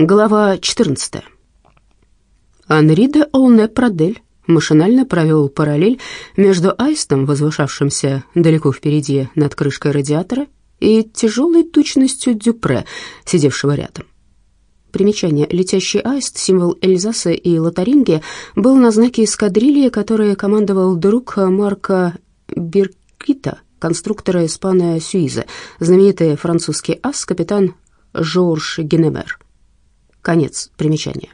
Глава 14. Анри де Олне-Прадель машинально провел параллель между аистом, возвышавшимся далеко впереди над крышкой радиатора, и тяжелой тучностью Дюпре, сидевшего рядом. Примечание. Летящий аист, символ Эльзаса и Лотарингии, был на знаке эскадрильи, которой командовал друг Марка Биркита, конструктора испана Сюиза, знаменитый французский ас, капитан Жорж Генемер. Конец примечания.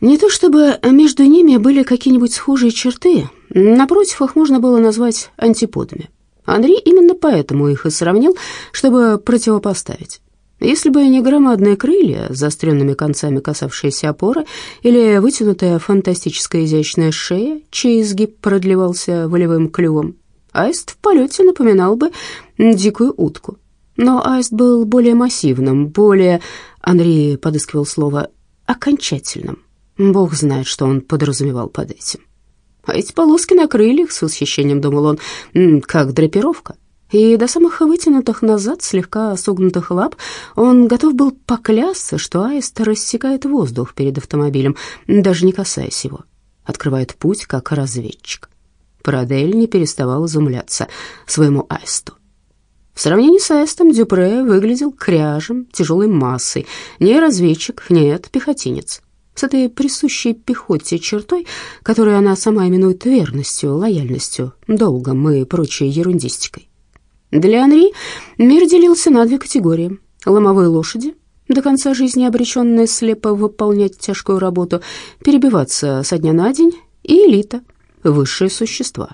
Не то чтобы между ними были какие-нибудь схожие черты, напротив, их можно было назвать антиподами. Андрей именно поэтому их и сравнил, чтобы противопоставить. Если бы не громадные крылья заостренными концами, касавшиеся опоры, или вытянутая фантастическая изящная шея, чей изгиб продлевался волевым клювом, аист в полете напоминал бы дикую утку. Но аист был более массивным, более Анри подыскивал слово «окончательным». Бог знает, что он подразумевал под этим. А эти полоски на крыльях, с восхищением думал он, как драпировка. И до самых вытянутых назад, слегка согнутых лап, он готов был поклясться, что аист рассекает воздух перед автомобилем, даже не касаясь его. Открывает путь, как разведчик. Парадель не переставал изумляться своему аисту. В сравнении с Эстом Дюпре выглядел кряжем, тяжелой массой. Не разведчик, нет, пехотинец. С этой присущей пехоте чертой, которую она сама именует верностью, лояльностью, долгом и прочей ерундистикой. Для Анри мир делился на две категории. Ломовые лошади, до конца жизни обреченные слепо выполнять тяжкую работу, перебиваться со дня на день, и элита, высшие существа,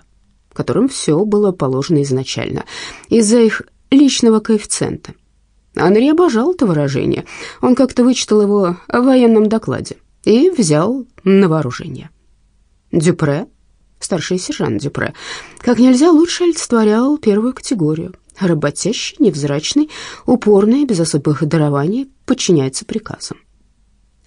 которым все было положено изначально. Из-за их личного коэффициента. Анри обожал это выражение. Он как-то вычитал его в военном докладе и взял на вооружение. Дюпре, старший сержант Дюпре, как нельзя лучше олицетворял первую категорию. Работящий, невзрачный, упорный, без особых дарований, подчиняется приказам.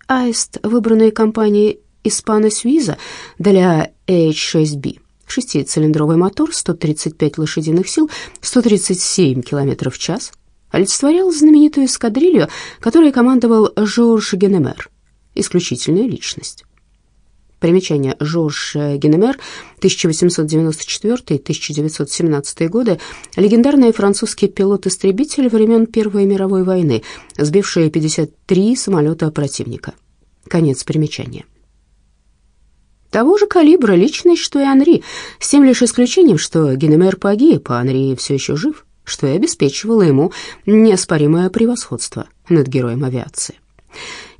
Аист, выбранный компанией Испана Сюиза для H6B, шестицилиндровый мотор, 135 лошадиных сил, 137 км в час, олицетворял знаменитую эскадрилью, которой командовал Жорж Генемер, исключительная личность. Примечание. Жорж Генемер, 1894-1917 годы, легендарный французский пилот-истребитель времен Первой мировой войны, сбивший 53 самолета противника. Конец примечания. Того же калибра личность, что и Анри, с тем лишь исключением, что Генемер погиб, а Анри все еще жив, что и обеспечивало ему неоспоримое превосходство над героем авиации.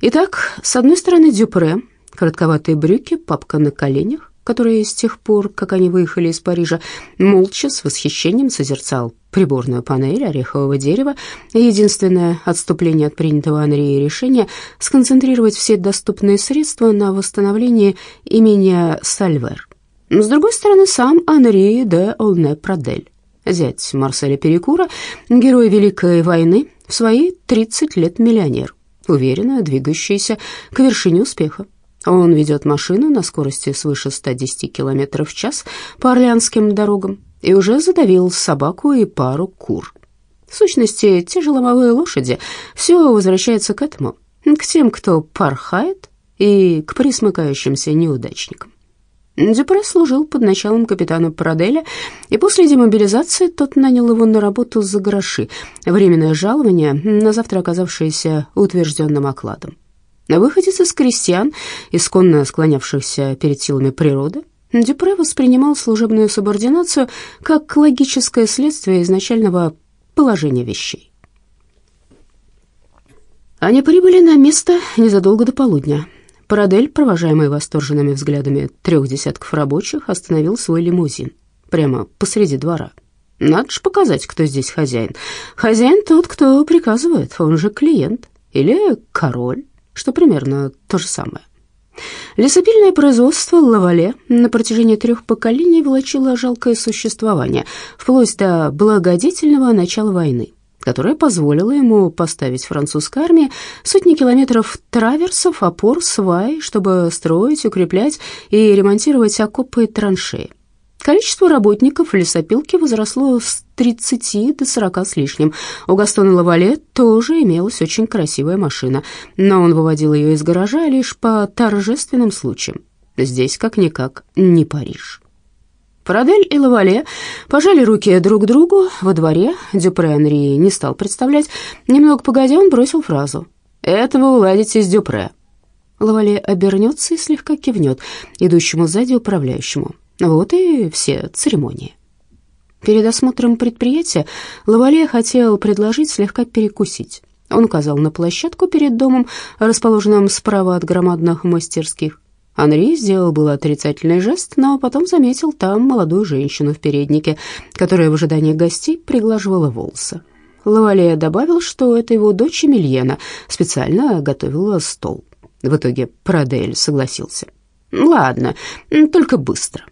Итак, с одной стороны Дюпре, коротковатые брюки, папка на коленях, который с тех пор, как они выехали из Парижа, молча с восхищением созерцал приборную панель орехового дерева, единственное отступление от принятого Анри решения сконцентрировать все доступные средства на восстановлении имени Сальвер. С другой стороны, сам Анри де Олне-Прадель, зять Марселя Перекура, герой Великой войны, в свои 30 лет миллионер, уверенно двигающийся к вершине успеха. Он ведет машину на скорости свыше 110 км в час по орлеанским дорогам и уже задавил собаку и пару кур. В сущности, те же ломовые лошади, все возвращается к этому, к тем, кто порхает, и к присмыкающимся неудачникам. Дюпре служил под началом капитана Параделя, и после демобилизации тот нанял его на работу за гроши, временное жалование, на завтра оказавшееся утвержденным окладом. Выходец из крестьян, исконно склонявшихся перед силами природы, Дюпре воспринимал служебную субординацию как логическое следствие изначального положения вещей. Они прибыли на место незадолго до полудня. Парадель, провожаемый восторженными взглядами трех десятков рабочих, остановил свой лимузин прямо посреди двора. Надо же показать, кто здесь хозяин. Хозяин тот, кто приказывает, он же клиент или король что примерно то же самое. Лесопильное производство Лавале на протяжении трех поколений волочило жалкое существование, вплоть до благодетельного начала войны, которое позволило ему поставить французской армии сотни километров траверсов, опор, свай, чтобы строить, укреплять и ремонтировать окопы и траншеи. Количество работников лесопилки возросло с 30 до 40 с лишним. У Гастона Лавале тоже имелась очень красивая машина, но он выводил ее из гаража лишь по торжественным случаям. Здесь, как-никак, не Париж. Парадель и Лавале пожали руки друг другу во дворе. Дюпре Анри не стал представлять. Немного погодя, он бросил фразу. «Это вы уладите с Дюпре». Лавале обернется и слегка кивнет идущему сзади управляющему. Вот и все церемонии. Перед осмотром предприятия Лавале хотел предложить слегка перекусить. Он указал на площадку перед домом, расположенным справа от громадных мастерских. Анри сделал был отрицательный жест, но потом заметил там молодую женщину в переднике, которая в ожидании гостей приглаживала волосы. Лавале добавил, что это его дочь Емельена специально готовила стол. В итоге Прадель согласился. «Ладно, только быстро».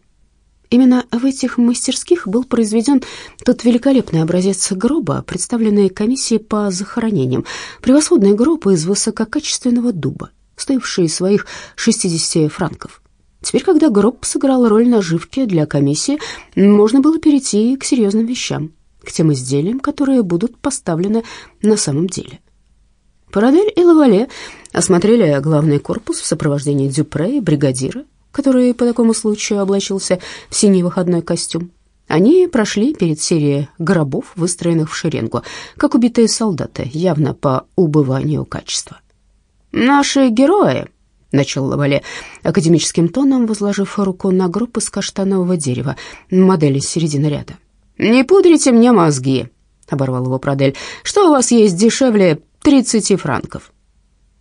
Именно в этих мастерских был произведен тот великолепный образец гроба, представленный комиссией по захоронениям. Превосходный гроб из высококачественного дуба, стоивший своих 60 франков. Теперь, когда гроб сыграл роль наживки для комиссии, можно было перейти к серьезным вещам, к тем изделиям, которые будут поставлены на самом деле. Парадель и Лавале осмотрели главный корпус в сопровождении Дюпре и бригадира, который по такому случаю облачился в синий выходной костюм. Они прошли перед серией гробов, выстроенных в шеренгу, как убитые солдаты, явно по убыванию качества. «Наши герои», — начал Лавале академическим тоном, возложив руку на гроб из каштанового дерева, модели середины ряда. «Не пудрите мне мозги», — оборвал его Продель. «Что у вас есть дешевле тридцати франков?»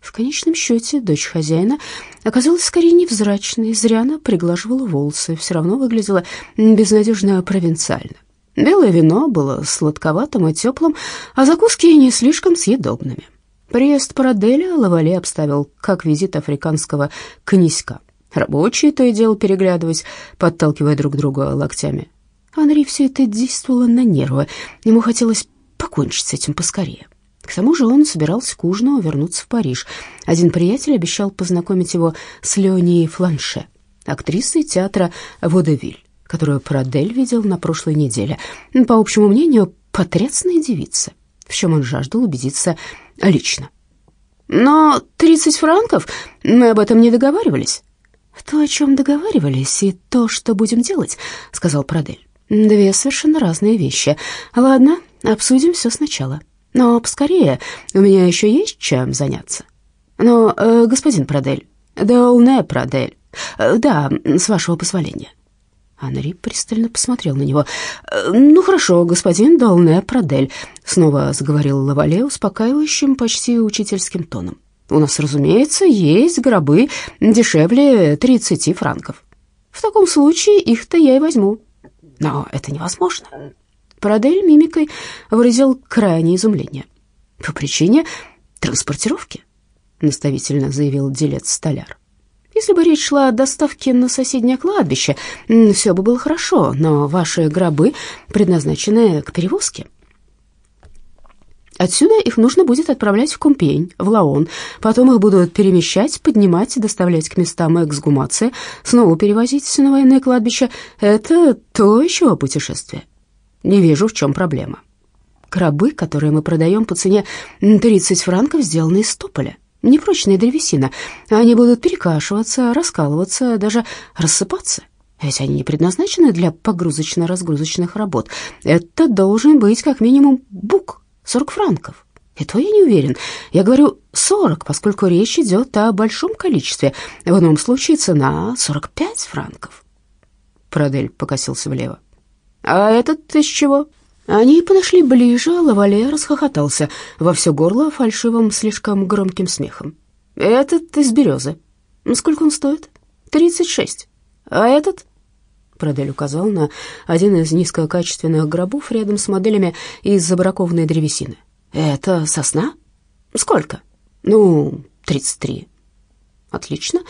В конечном счете дочь хозяина оказалась скорее невзрачной, зря она приглаживала волосы, все равно выглядела безнадежно провинциально. Белое вино было сладковатым и теплым, а закуски не слишком съедобными. Приезд Параделя Лавале обставил как визит африканского князька. Рабочие то и дело переглядываясь, подталкивая друг друга локтями. Анри все это действовало на нервы, ему хотелось покончить с этим поскорее. К тому же он собирался к ужину вернуться в Париж. Один приятель обещал познакомить его с Леонией Фланше, актрисой театра «Водевиль», которую Прадель видел на прошлой неделе. По общему мнению, потрясная девица, в чем он жаждал убедиться лично. «Но 30 франков? Мы об этом не договаривались?» «То, о чем договаривались, и то, что будем делать», — сказал Прадель. «Две совершенно разные вещи. Ладно, обсудим все сначала». Но поскорее, у меня еще есть чем заняться. Но, э, господин Прадель, да улне Прадель, э, да, с вашего позволения». Анри пристально посмотрел на него. «Э, «Ну хорошо, господин Долне Прадель», — снова заговорил Лавале успокаивающим, почти учительским тоном. «У нас, разумеется, есть гробы дешевле тридцати франков. В таком случае их-то я и возьму. Но это невозможно. Парадель мимикой выразил крайнее изумление. «По причине транспортировки», — наставительно заявил делец-столяр. «Если бы речь шла о доставке на соседнее кладбище, все бы было хорошо, но ваши гробы предназначены к перевозке». Отсюда их нужно будет отправлять в Кумпень, в Лаон. Потом их будут перемещать, поднимать, доставлять к местам эксгумации, снова перевозить на военное кладбище. Это то еще путешествие. Не вижу, в чем проблема. Крабы, которые мы продаем по цене 30 франков, сделаны из тополя. Непрочная древесина. Они будут перекашиваться, раскалываться, даже рассыпаться. Ведь они не предназначены для погрузочно-разгрузочных работ. Это должен быть как минимум бук, 40 франков. И то я не уверен. Я говорю 40, поскольку речь идет о большом количестве. В одном случае цена 45 франков. Продель покосился влево. «А этот из чего?» Они подошли ближе, а Лавале расхохотался во все горло фальшивым, слишком громким смехом. «Этот из березы. Сколько он стоит?» «Тридцать шесть. А этот?» Продель указал на один из низкокачественных гробов рядом с моделями из забракованной древесины. «Это сосна? Сколько?» «Ну, тридцать три». «Отлично».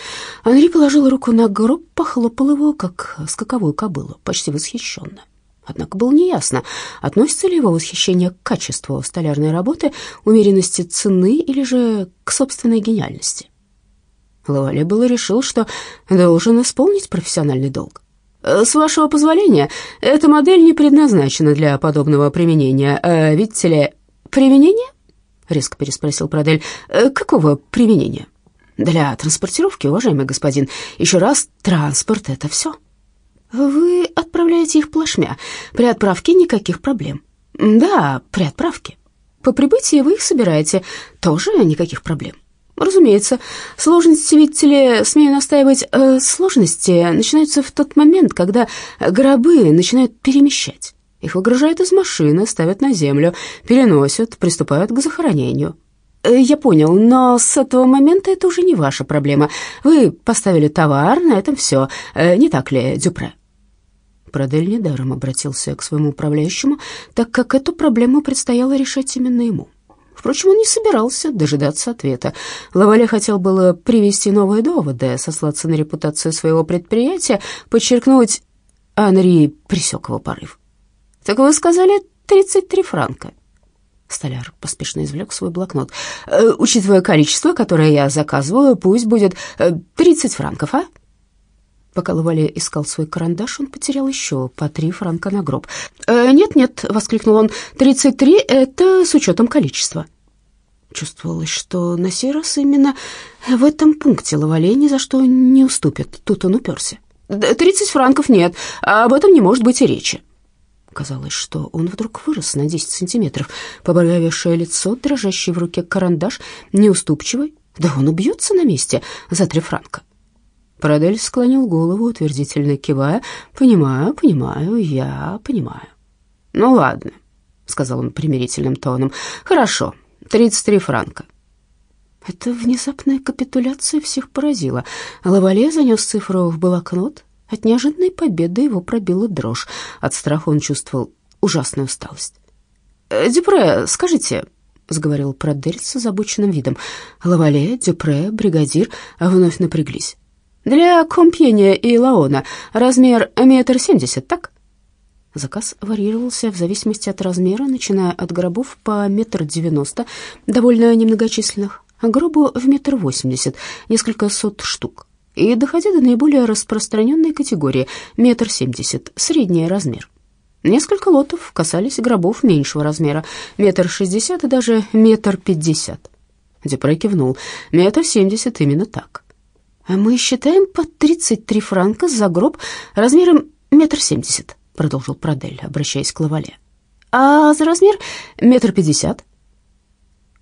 Анри положил руку на гроб, похлопал его, как скаковую кобылу, почти восхищенно. Однако было неясно, относится ли его восхищение к качеству столярной работы, умеренности цены или же к собственной гениальности. Лавале было решил, что должен исполнить профессиональный долг. «С вашего позволения, эта модель не предназначена для подобного применения. А, видите ли, применение?» — резко переспросил Продель. «Какого применения?» «Для транспортировки, уважаемый господин. Еще раз, транспорт — это все». «Вы отправляете их плашмя. При отправке никаких проблем». «Да, при отправке. По прибытии вы их собираете. Тоже никаких проблем». Разумеется, сложности, видите ли, смею настаивать, э, сложности начинаются в тот момент, когда гробы начинают перемещать. Их выгружают из машины, ставят на землю, переносят, приступают к захоронению. Э, я понял, но с этого момента это уже не ваша проблема. Вы поставили товар, на этом все. Э, не так ли, Дюпре? Продель недаром обратился к своему управляющему, так как эту проблему предстояло решать именно ему. Впрочем, он не собирался дожидаться ответа. Лавале хотел было привести новые доводы, сослаться на репутацию своего предприятия, подчеркнуть... Анри присек его порыв. «Так вы сказали 33 франка?» Столяр поспешно извлек свой блокнот. «Э, «Учитывая количество, которое я заказываю, пусть будет 30 э, франков, а?» Пока Лавале искал свой карандаш, он потерял еще по три франка на гроб. «Нет-нет», «Э, — воскликнул он, — «33 — это с учетом количества». Чувствовалось, что на сей раз именно в этом пункте Лавале ни за что не уступит. Тут он уперся. «Тридцать франков нет, об этом не может быть и речи». Казалось, что он вдруг вырос на 10 сантиметров. Побагровевшее лицо, дрожащий в руке карандаш, неуступчивый. Да он убьется на месте за три франка. Парадель склонил голову, утвердительно кивая. «Понимаю, понимаю, я понимаю». «Ну ладно», — сказал он примирительным тоном. «Хорошо, 33 франка». Эта внезапная капитуляция всех поразила. Лавале занес цифру в блокнот. От неожиданной победы его пробила дрожь. От страха он чувствовал ужасную усталость. «Э, «Дюпре, скажите», — заговорил Продель с озабоченным видом. Лавале, Дюпре, бригадир вновь напряглись. Для Компьеня и Лаона размер метр семьдесят, так? Заказ варьировался в зависимости от размера, начиная от гробов по метр девяносто, довольно немногочисленных, а гробу в метр восемьдесят, несколько сот штук, и доходя до наиболее распространенной категории метр семьдесят, средний размер. Несколько лотов касались гробов меньшего размера, метр шестьдесят и даже метр пятьдесят. Депре кивнул, метр семьдесят именно так. А «Мы считаем по 33 франка за гроб размером метр семьдесят», — продолжил Продель, обращаясь к Лавале. «А за размер метр пятьдесят?»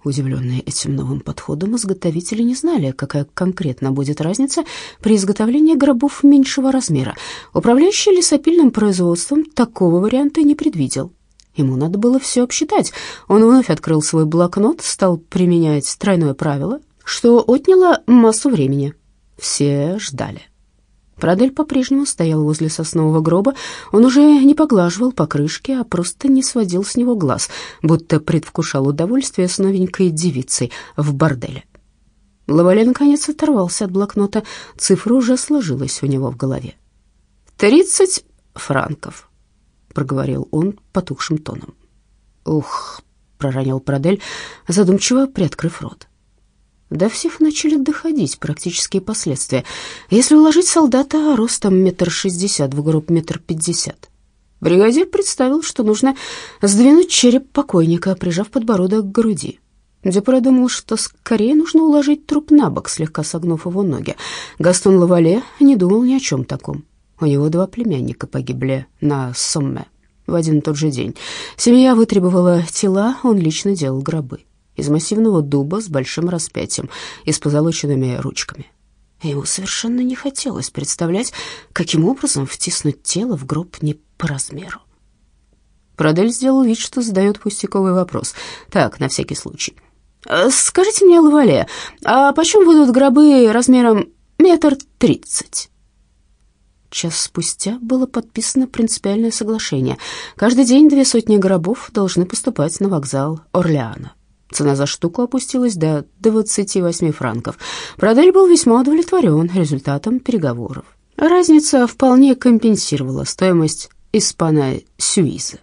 Удивленные этим новым подходом, изготовители не знали, какая конкретно будет разница при изготовлении гробов меньшего размера. Управляющий лесопильным производством такого варианта не предвидел. Ему надо было все обсчитать. Он вновь открыл свой блокнот, стал применять тройное правило, что отняло массу времени. Все ждали. Прадель по-прежнему стоял возле соснового гроба. Он уже не поглаживал покрышки, а просто не сводил с него глаз, будто предвкушал удовольствие с новенькой девицей в борделе. Лавале наконец оторвался от блокнота. Цифра уже сложилась у него в голове. «Тридцать франков», — проговорил он потухшим тоном. «Ух», — проронил Прадель, задумчиво приоткрыв рот. До всех начали доходить практические последствия. Если уложить солдата ростом метр шестьдесят в гроб метр пятьдесят, бригадир представил, что нужно сдвинуть череп покойника, прижав подбородок к груди. Дюпре думал, что скорее нужно уложить труп на бок, слегка согнув его ноги. Гастон Лавале не думал ни о чем таком. У него два племянника погибли на Сомме в один и тот же день. Семья вытребовала тела, он лично делал гробы из массивного дуба с большим распятием и с позолоченными ручками. ему совершенно не хотелось представлять, каким образом втиснуть тело в гроб не по размеру. Продель сделал вид, что задает пустяковый вопрос. Так, на всякий случай. «Э, «Скажите мне, Лавале, а почем будут гробы размером метр тридцать?» Час спустя было подписано принципиальное соглашение. Каждый день две сотни гробов должны поступать на вокзал Орлеана. Цена за штуку опустилась до 28 франков. Продель был весьма удовлетворен результатом переговоров. Разница вполне компенсировала стоимость испана Сюиза.